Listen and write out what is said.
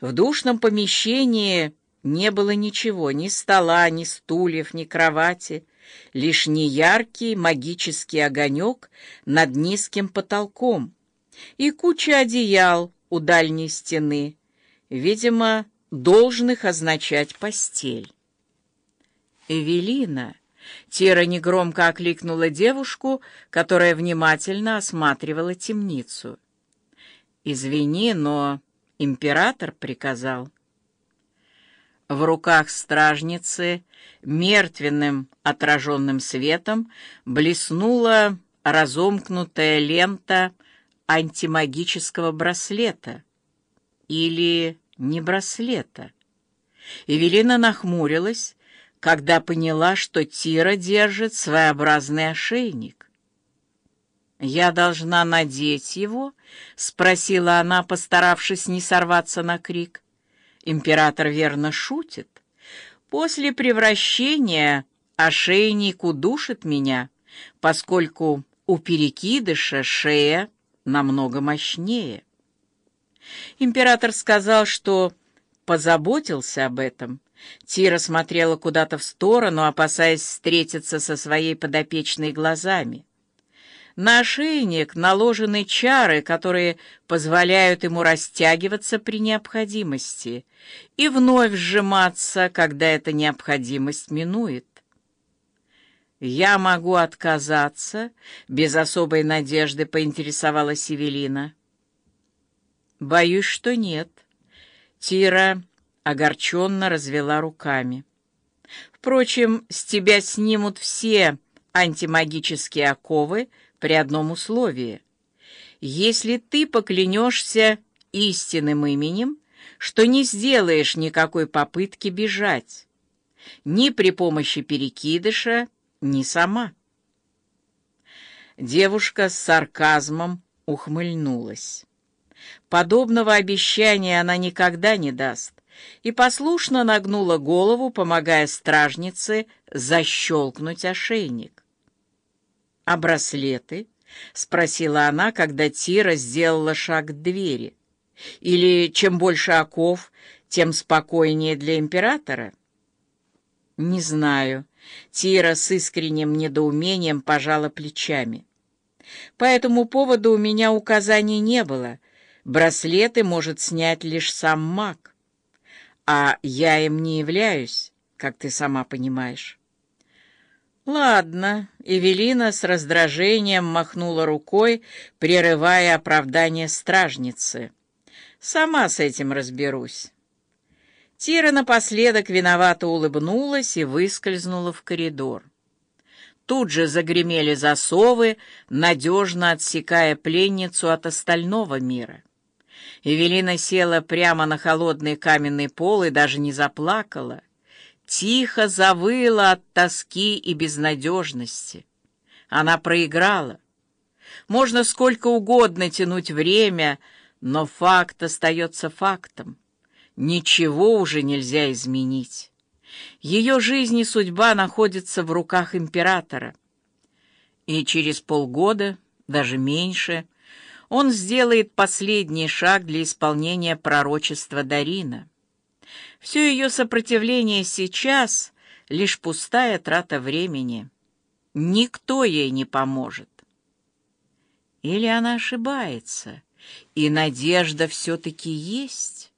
В душном помещении не было ничего, ни стола, ни стульев, ни кровати, лишь неяркий магический огонек над низким потолком и куча одеял у дальней стены, видимо, должных означать постель. «Эвелина!» — Тира негромко окликнула девушку, которая внимательно осматривала темницу. «Извини, но император приказал». В руках стражницы мертвенным отраженным светом блеснула разомкнутая лента антимагического браслета. Или не браслета. Эвелина нахмурилась, когда поняла, что Тира держит своеобразный ошейник. «Я должна надеть его?» — спросила она, постаравшись не сорваться на крик. Император верно шутит. После превращения ошейник удушит меня, поскольку у перекидыша шея намного мощнее. Император сказал, что позаботился об этом. Тира смотрела куда-то в сторону, опасаясь встретиться со своей подопечной глазами. На ошейник наложены чары, которые позволяют ему растягиваться при необходимости и вновь сжиматься, когда эта необходимость минует. «Я могу отказаться?» — без особой надежды поинтересовалась Эвелина. «Боюсь, что нет». Тира огорченно развела руками. «Впрочем, с тебя снимут все антимагические оковы, при одном условии. Если ты поклянешься истинным именем, что не сделаешь никакой попытки бежать, ни при помощи перекидыша, ни сама. Девушка с сарказмом ухмыльнулась. Подобного обещания она никогда не даст, и послушно нагнула голову, помогая стражнице защелкнуть ошейник. «А браслеты?» — спросила она, когда Тира сделала шаг к двери. «Или чем больше оков, тем спокойнее для императора?» «Не знаю». Тира с искренним недоумением пожала плечами. «По этому поводу у меня указаний не было. Браслеты может снять лишь сам маг. А я им не являюсь, как ты сама понимаешь». «Ладно», — Эвелина с раздражением махнула рукой, прерывая оправдание стражницы. «Сама с этим разберусь». Тира напоследок виновато улыбнулась и выскользнула в коридор. Тут же загремели засовы, надежно отсекая пленницу от остального мира. Эвелина села прямо на холодный каменный пол и даже не заплакала тихо завыла от тоски и безнадежности. Она проиграла. Можно сколько угодно тянуть время, но факт остается фактом. Ничего уже нельзя изменить. Ее жизнь и судьба находятся в руках императора. И через полгода, даже меньше, он сделает последний шаг для исполнения пророчества Дарина. Все ее сопротивление сейчас — лишь пустая трата времени. Никто ей не поможет. Или она ошибается, и надежда все-таки есть?